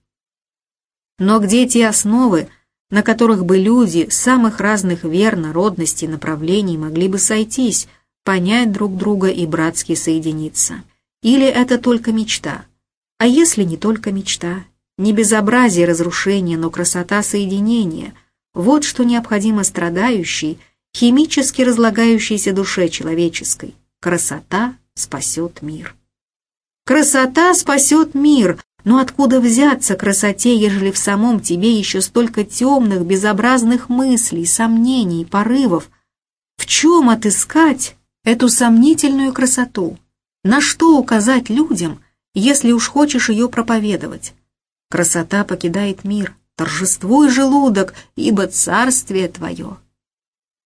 Но где те основы, на которых бы люди самых разных вер, народностей, направлений могли бы сойтись, понять друг друга и братски соединиться? Или это только мечта? А если не только мечта? Не безобразие разрушения, но красота соединения. Вот что необходимо страдающей, химически разлагающейся душе человеческой. Красота спасет мир. Красота спасет мир, но откуда взяться красоте, ежели в самом тебе еще столько темных, безобразных мыслей, сомнений, порывов? В чем отыскать эту сомнительную красоту? На что указать людям, если уж хочешь ее проповедовать? Красота покидает мир, торжествуй желудок, ибо царствие твое.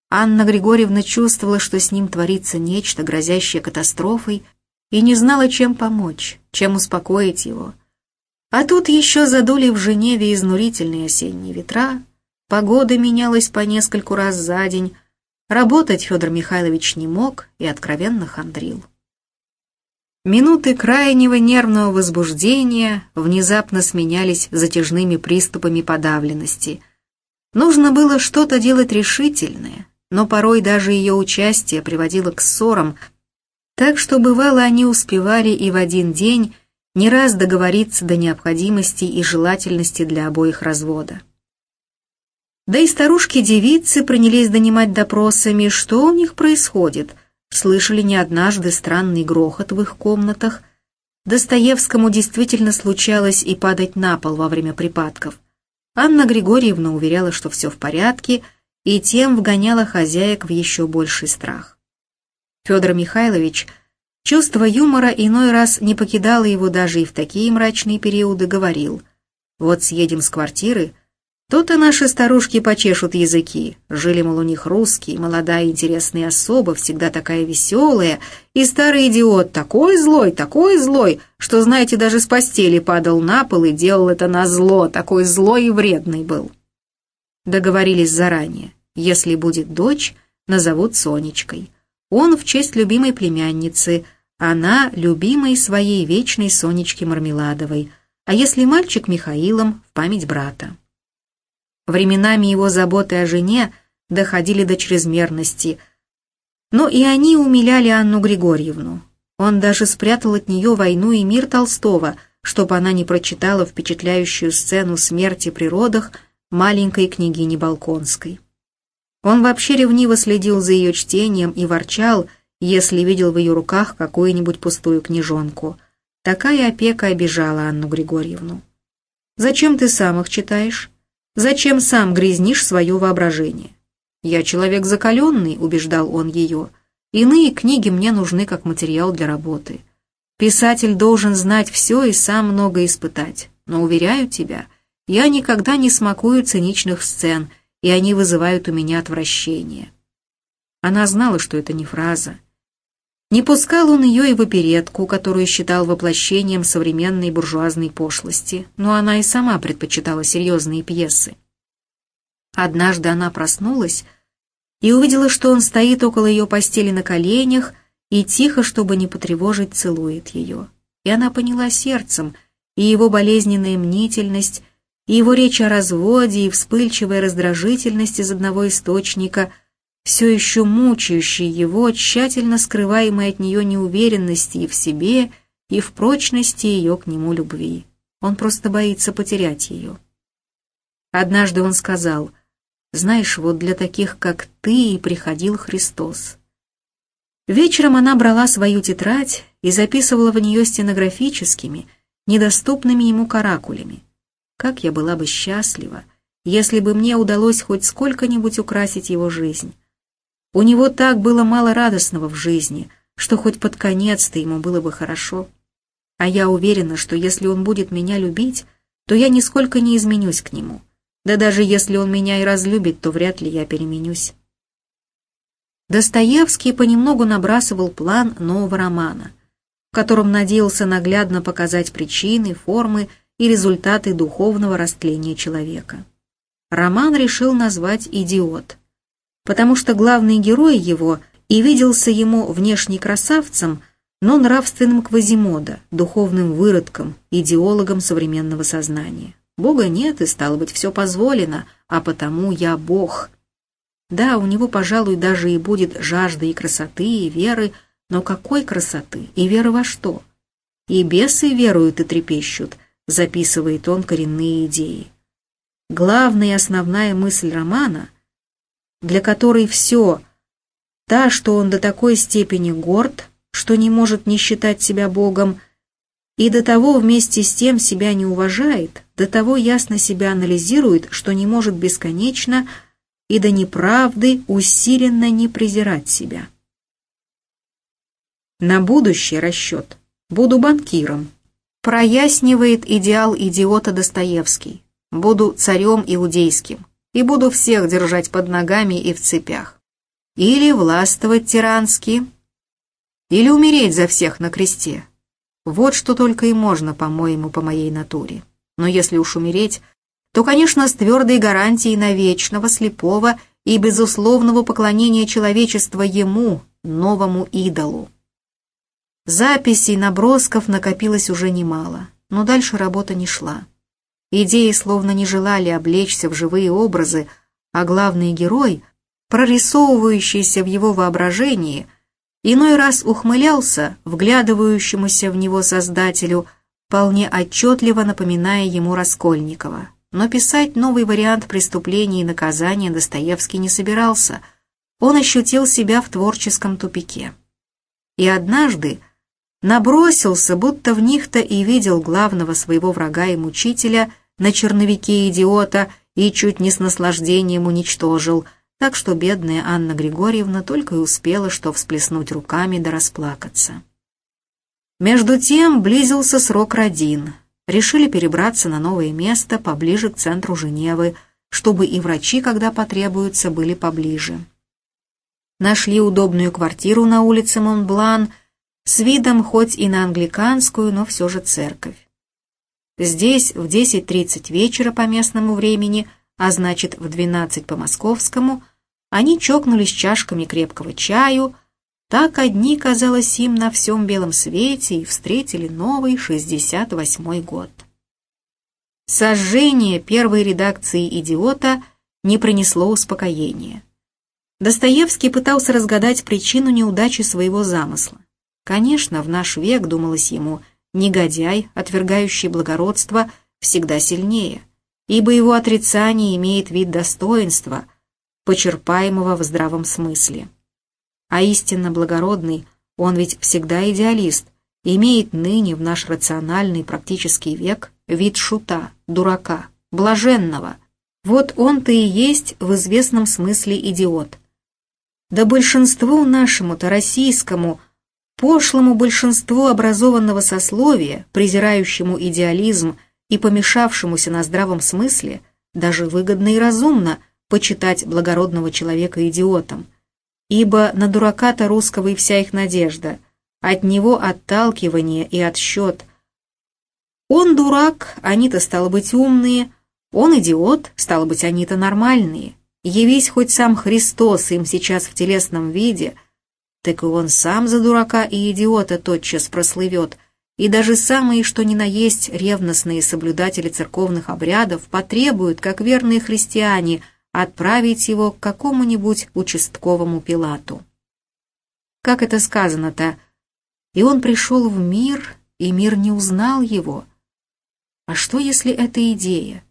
Анна Григорьевна чувствовала, что с ним творится нечто, грозящее катастрофой, и не знала, чем помочь, чем успокоить его. А тут еще задули в Женеве изнурительные осенние ветра, погода менялась по нескольку раз за день, работать Федор Михайлович не мог и откровенно хандрил. Минуты крайнего нервного возбуждения внезапно сменялись затяжными приступами подавленности. Нужно было что-то делать решительное, но порой даже ее участие приводило к ссорам, так что бывало они успевали и в один день не раз договориться до необходимости и желательности для обоих развода. Да и старушки-девицы принялись донимать допросами, что у них происходит, слышали не однажды странный грохот в их комнатах. Достоевскому действительно случалось и падать на пол во время припадков. Анна Григорьевна уверяла, что все в порядке, и тем вгоняла хозяек в еще больший страх. Федор Михайлович – Чувство юмора иной раз не покидало его даже и в такие мрачные периоды, говорил. «Вот съедем с квартиры, то-то наши старушки почешут языки. Жили, мол, у них русские, молодая интересная особа, всегда такая веселая, и старый идиот такой злой, такой злой, что, знаете, даже с постели падал на пол и делал это на зло, такой злой и вредный был». Договорились заранее. Если будет дочь, назовут Сонечкой. Он в честь любимой племянницы – она любимой своей вечной Сонечки Мармеладовой, а если мальчик Михаилом, в память брата. Временами его заботы о жене доходили до чрезмерности, но и они умиляли Анну Григорьевну. Он даже спрятал от нее «Войну и мир» Толстого, чтобы она не прочитала впечатляющую сцену смерти при родах маленькой княгини Балконской. Он вообще ревниво следил за ее чтением и ворчал, если видел в ее руках какую-нибудь пустую книжонку. Такая опека обижала Анну Григорьевну. «Зачем ты сам их читаешь? Зачем сам грязнишь свое воображение?» «Я человек закаленный», — убеждал он ее. «Иные книги мне нужны как материал для работы. Писатель должен знать все и сам много испытать. Но, уверяю тебя, я никогда не смакую циничных сцен, и они вызывают у меня отвращение». Она знала, что это не фраза, не пускал он ее и в оперетку, которую считал воплощением современной буржуазной пошлости, но она и сама предпочитала серьезные пьесы. Однажды она проснулась и увидела, что он стоит около ее постели на коленях и тихо, чтобы не потревожить, целует ее. И она поняла сердцем и его болезненная мнительность, и его речь о разводе, и вспыльчивая раздражительность из одного источника — все еще мучающей его, тщательно скрываемой от нее неуверенности и в себе, и в прочности ее к нему любви. Он просто боится потерять ее. Однажды он сказал, «Знаешь, вот для таких, как ты, и приходил Христос». Вечером она брала свою тетрадь и записывала в нее стенографическими, недоступными ему каракулями. Как я была бы счастлива, если бы мне удалось хоть сколько-нибудь украсить его жизнь. У него так было мало радостного в жизни, что хоть под конец-то ему было бы хорошо. А я уверена, что если он будет меня любить, то я нисколько не изменюсь к нему. Да даже если он меня и разлюбит, то вряд ли я переменюсь. Достоевский понемногу набрасывал план нового романа, в котором надеялся наглядно показать причины, формы и результаты духовного растления человека. Роман решил назвать «Идиот», потому что главный герой его и виделся ему внешне красавцем, но нравственным Квазимода, духовным выродком, идеологом современного сознания. Бога нет, и стало быть, все позволено, а потому я Бог. Да, у него, пожалуй, даже и будет жажда и красоты, и веры, но какой красоты, и веры во что? И бесы веруют и трепещут, записывает он коренные идеи. Главная и основная мысль романа, для которой все, та, что он до такой степени горд, что не может не считать себя Богом, и до того вместе с тем себя не уважает, до того ясно себя анализирует, что не может бесконечно и до неправды усиленно не презирать себя. На будущий расчет. Буду банкиром. Прояснивает идеал идиота Достоевский. Буду царем иудейским и буду всех держать под ногами и в цепях. Или властвовать тирански, или умереть за всех на кресте. Вот что только и можно, по-моему, по моей натуре. Но если уж умереть, то, конечно, с твердой гарантией на вечного, слепого и безусловного поклонения человечества ему, новому идолу. Записей, набросков накопилось уже немало, но дальше работа не шла. Идеи словно не желали облечься в живые образы, а главный герой, прорисовывающийся в его воображении – Иной раз ухмылялся, вглядывающемуся в него создателю, вполне отчетливо напоминая ему Раскольникова. Но писать новый вариант преступления и наказания Достоевский не собирался. Он ощутил себя в творческом тупике. И однажды набросился, будто в них-то и видел главного своего врага и мучителя на черновике идиота и чуть не с наслаждением уничтожил – так что бедная Анна Григорьевна только и успела что всплеснуть руками да расплакаться. Между тем близился срок родин. Решили перебраться на новое место поближе к центру Женевы, чтобы и врачи, когда потребуются, были поближе. Нашли удобную квартиру на улице Монблан с видом хоть и на англиканскую, но все же церковь. Здесь в 10.30 вечера по местному времени – а значит в двенадцать по московскому, они чокнулись чашками крепкого чаю, так одни, казалось им, на всем белом свете и встретили новый шестьдесят восьмой год. Сожжение первой редакции «Идиота» не принесло успокоения. Достоевский пытался разгадать причину неудачи своего замысла. Конечно, в наш век, думалось ему, негодяй, отвергающий благородство, всегда сильнее ибо его отрицание имеет вид достоинства, почерпаемого в здравом смысле. А истинно благородный, он ведь всегда идеалист, имеет ныне в наш рациональный практический век вид шута, дурака, блаженного. Вот он-то и есть в известном смысле идиот. Да большинству нашему-то российскому, пошлому большинству образованного сословия, презирающему идеализм и помешавшемуся на здравом смысле даже выгодно и разумно почитать благородного человека идиотом, ибо на дурака-то русского и вся их надежда, от него отталкивание и отсчет. Он дурак, они-то, стало быть, умные, он идиот, стало быть, они-то нормальные. Явись хоть сам Христос им сейчас в телесном виде, так и он сам за дурака и идиота тотчас прослывет – и даже самые, что ни на есть, ревностные соблюдатели церковных обрядов потребуют, как верные христиане, отправить его к какому-нибудь участковому Пилату. Как это сказано-то? И он пришел в мир, и мир не узнал его. А что, если это идея?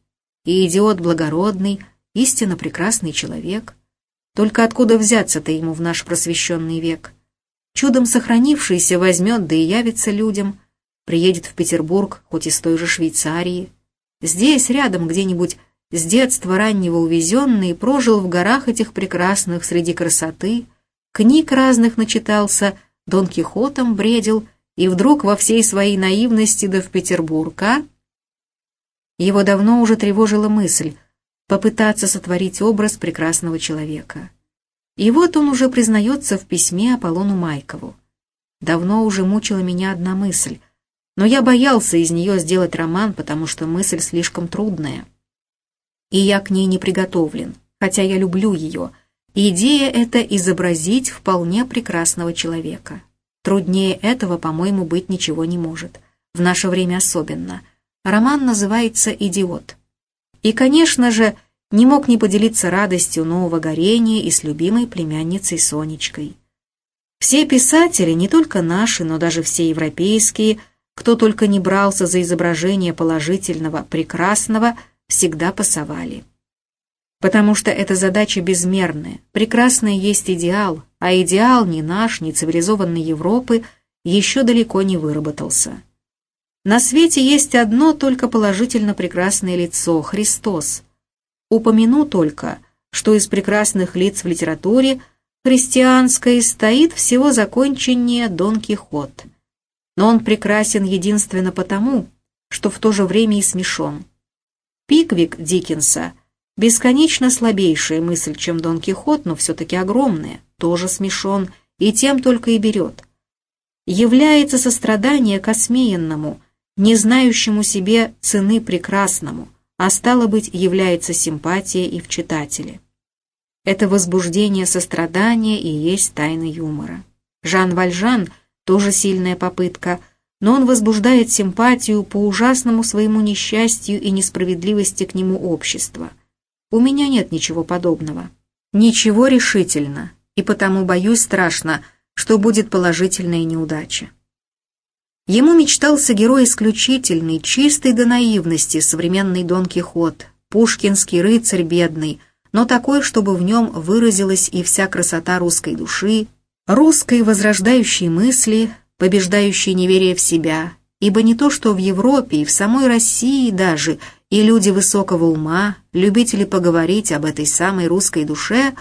И идиот благородный, истинно прекрасный человек? Только откуда взяться-то ему в наш просвещенный век? Чудом сохранившийся возьмет, да и явится людям – приедет в Петербург, хоть из той же Швейцарии. Здесь, рядом где-нибудь, с детства раннего увезенный, прожил в горах этих прекрасных среди красоты, книг разных начитался, Дон Кихотом бредил, и вдруг во всей своей наивности да в Петербург, а? Его давно уже тревожила мысль попытаться сотворить образ прекрасного человека. И вот он уже признается в письме Аполлону Майкову. Давно уже мучила меня одна мысль но я боялся из нее сделать роман, потому что мысль слишком трудная. И я к ней не приготовлен, хотя я люблю ее, Идея эта изобразить вполне прекрасного человека. Труднее этого, по-моему, быть ничего не может. В наше время особенно. Роман называется «Идиот». И, конечно же, не мог не поделиться радостью нового горения и с любимой племянницей Сонечкой. Все писатели, не только наши, но даже все европейские, кто только не брался за изображение положительного, прекрасного, всегда пасовали. Потому что эта задача безмерная, прекрасный есть идеал, а идеал ни наш, ни цивилизованной Европы еще далеко не выработался. На свете есть одно только положительно прекрасное лицо – Христос. Упомяну только, что из прекрасных лиц в литературе христианской стоит всего законченнее Дон Кихот. Но он прекрасен единственно потому, что в то же время и смешон. Пиквик Диккенса – Бесконечно слабейшая мысль, чем Дон Кихот, но все-таки огромная, тоже смешон, и тем только и берет. Является сострадание к осмеянному, не знающему себе цены прекрасному, а стало быть, является симпатия и в читателе. Это возбуждение сострадания и есть тайна юмора. Жан Вальжан тоже сильная попытка, но он возбуждает симпатию по ужасному своему несчастью и несправедливости к нему общества – у меня нет ничего подобного. Ничего решительно, и потому боюсь страшно, что будет положительная неудача. Ему мечтался герой исключительный, чистый до наивности, современный Дон Кихот, пушкинский рыцарь бедный, но такой, чтобы в нем выразилась и вся красота русской души, русской возрождающей мысли, побеждающей неверие в себя, ибо не то, что в Европе и в самой России даже – и люди высокого ума, любители поговорить об этой самой русской душе,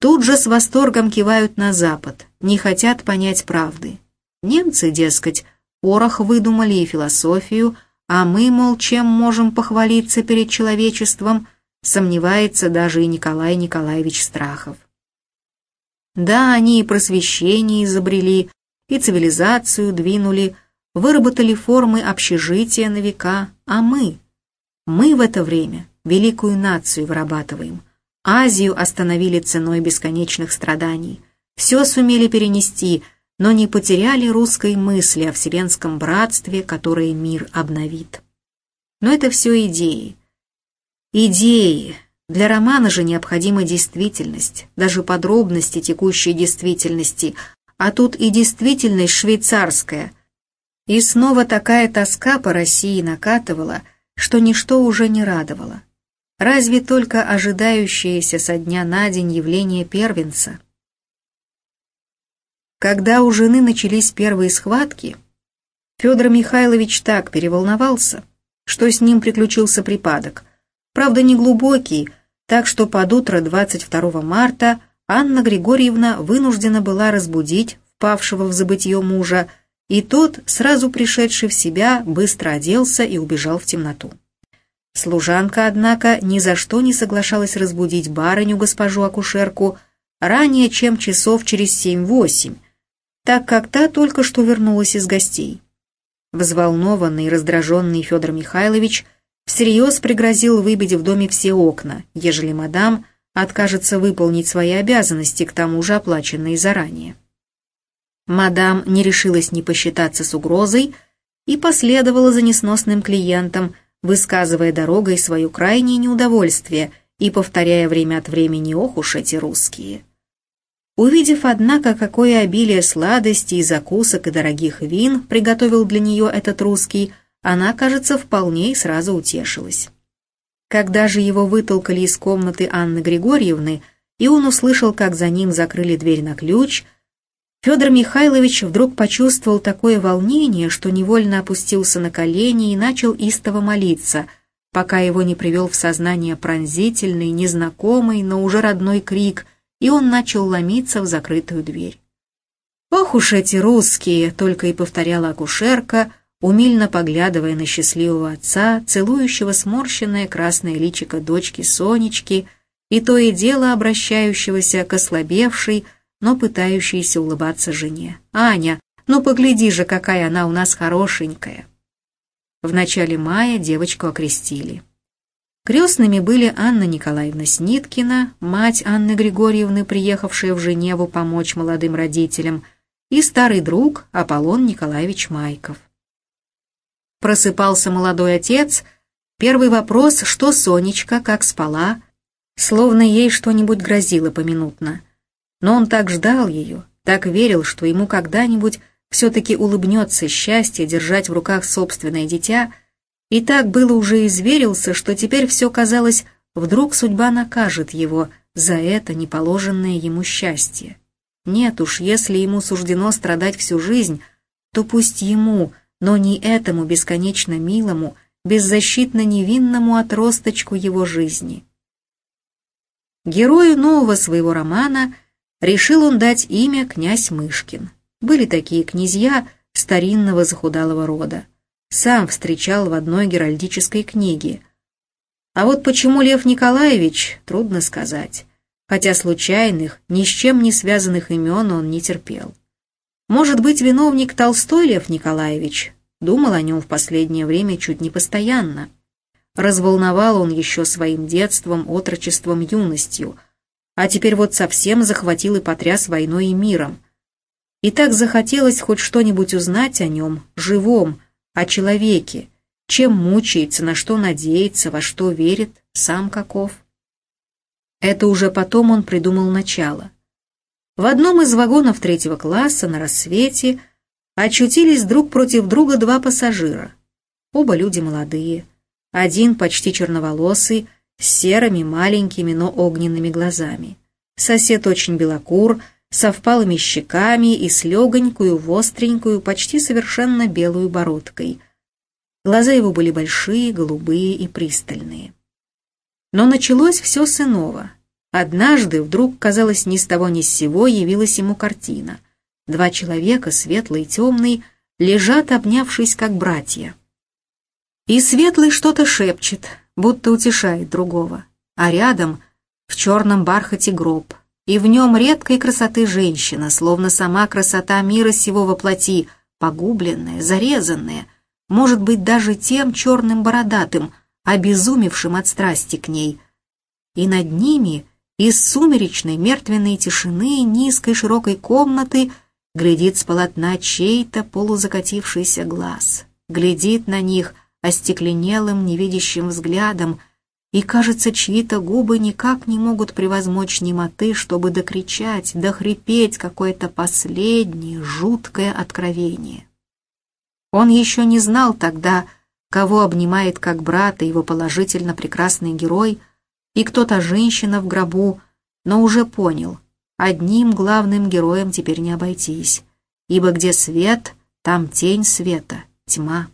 тут же с восторгом кивают на Запад, не хотят понять правды. Немцы, дескать, порох выдумали и философию, а мы, мол, чем можем похвалиться перед человечеством, сомневается даже и Николай Николаевич Страхов. Да, они и просвещение изобрели, и цивилизацию двинули, выработали формы общежития на века, а мы, мы в это время великую нацию вырабатываем. Азию остановили ценой бесконечных страданий. Все сумели перенести, но не потеряли русской мысли о вселенском братстве, которое мир обновит. Но это все идеи. Идеи. Для романа же необходима действительность, даже подробности текущей действительности, а тут и действительность швейцарская. И снова такая тоска по России накатывала – что ничто уже не радовало. Разве только ожидающееся со дня на день явление первенца. Когда у жены начались первые схватки, Федор Михайлович так переволновался, что с ним приключился припадок. Правда, не глубокий, так что под утро 22 марта Анна Григорьевна вынуждена была разбудить впавшего в забытье мужа, и тот, сразу пришедший в себя, быстро оделся и убежал в темноту. Служанка, однако, ни за что не соглашалась разбудить барыню, госпожу акушерку, ранее, чем часов через семь-восемь, так как та только что вернулась из гостей. Взволнованный и раздраженный Федор Михайлович всерьез пригрозил выбить в доме все окна, ежели мадам откажется выполнить свои обязанности, к тому же оплаченные заранее. Мадам не решилась не посчитаться с угрозой и последовала за несносным клиентом, высказывая дорогой свое крайнее неудовольствие и повторяя время от времени «Ох уж эти русские». Увидев, однако, какое обилие сладостей, закусок и дорогих вин приготовил для нее этот русский, она, кажется, вполне и сразу утешилась. Когда же его вытолкали из комнаты Анны Григорьевны, и он услышал, как за ним закрыли дверь на ключ – Федор Михайлович вдруг почувствовал такое волнение, что невольно опустился на колени и начал истово молиться, пока его не привел в сознание пронзительный, незнакомый, но уже родной крик, и он начал ломиться в закрытую дверь. «Ох уж эти русские!» — только и повторяла акушерка, умильно поглядывая на счастливого отца, целующего сморщенное красное личико дочки Сонечки, и то и дело обращающегося к ослабевшей, но пытающийся улыбаться жене. «Аня, ну погляди же, какая она у нас хорошенькая!» В начале мая девочку окрестили. Крестными были Анна Николаевна Сниткина, мать Анны Григорьевны, приехавшая в Женеву помочь молодым родителям, и старый друг Аполлон Николаевич Майков. Просыпался молодой отец, первый вопрос, что Сонечка, как спала, словно ей что-нибудь грозило поминутно. Но он так ждал ее, так верил, что ему когда-нибудь все-таки улыбнется счастье держать в руках собственное дитя, и так было уже изверился, что теперь все казалось, вдруг судьба накажет его за это неположенное ему счастье. Нет уж, если ему суждено страдать всю жизнь, то пусть ему, но не этому бесконечно милому, беззащитно невинному отросточку его жизни. Герою нового своего романа решил он дать имя князь Мышкин. Были такие князья старинного захудалого рода. Сам встречал в одной геральдической книге. А вот почему Лев Николаевич, трудно сказать, хотя случайных, ни с чем не связанных имен он не терпел. Может быть, виновник Толстой Лев Николаевич, думал о нем в последнее время чуть не постоянно. Разволновал он еще своим детством, отрочеством, юностью, а теперь вот совсем захватил и потряс войной и миром. И так захотелось хоть что-нибудь узнать о нем, живом, о человеке, чем мучается, на что надеется, во что верит, сам каков. Это уже потом он придумал начало. В одном из вагонов третьего класса на рассвете очутились друг против друга два пассажира. Оба люди молодые. Один почти черноволосый, с серыми маленькими, но огненными глазами. Сосед очень белокур, со впалыми щеками и с легонькую, востренькую, почти совершенно белую бородкой. Глаза его были большие, голубые и пристальные. Но началось все с иного. Однажды вдруг, казалось, ни с того ни с сего явилась ему картина. Два человека, светлый и темный, лежат, обнявшись, как братья. И светлый что-то шепчет, будто утешает другого, а рядом в черном бархате гроб, и в нем редкой красоты женщина, словно сама красота мира сего воплоти, погубленная, зарезанная, может быть, даже тем черным бородатым, обезумевшим от страсти к ней. И над ними, из сумеречной мертвенной тишины низкой широкой комнаты, глядит с полотна чей-то полузакатившийся глаз, глядит на них — остекленелым, невидящим взглядом, и, кажется, чьи-то губы никак не могут превозмочь немоты, чтобы докричать, дохрипеть какое-то последнее, жуткое откровение. Он еще не знал тогда, кого обнимает как брата его положительно прекрасный герой, и кто то женщина в гробу, но уже понял, одним главным героем теперь не обойтись, ибо где свет, там тень света, тьма.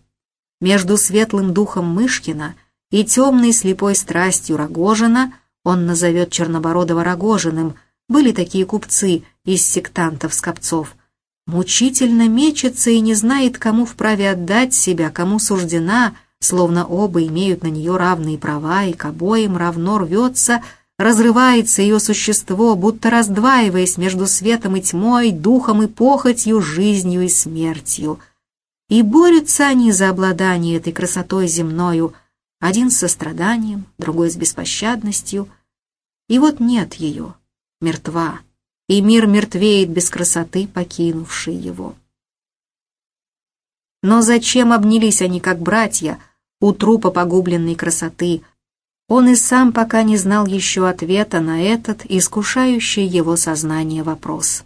Между светлым духом Мышкина и темной слепой страстью Рогожина, он назовет Чернобородова Рогожиным, были такие купцы из сектантов-скопцов, мучительно мечется и не знает, кому вправе отдать себя, кому суждена, словно оба имеют на нее равные права, и к обоим равно рвется, разрывается ее существо, будто раздваиваясь между светом и тьмой, духом и похотью, жизнью и смертью — и борются они за обладание этой красотой земною, один с состраданием, другой с беспощадностью. И вот нет ее, мертва, и мир мертвеет без красоты, покинувший его. Но зачем обнялись они, как братья, у трупа погубленной красоты? Он и сам пока не знал еще ответа на этот искушающий его сознание вопрос.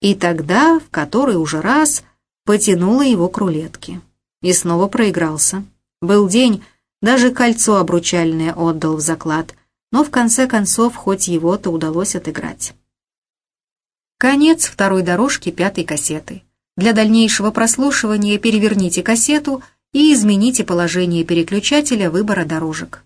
И тогда, в который уже раз, потянула его к рулетке. И снова проигрался. Был день, даже кольцо обручальное отдал в заклад, но в конце концов хоть его-то удалось отыграть. Конец второй дорожки пятой кассеты. Для дальнейшего прослушивания переверните кассету и измените положение переключателя выбора дорожек.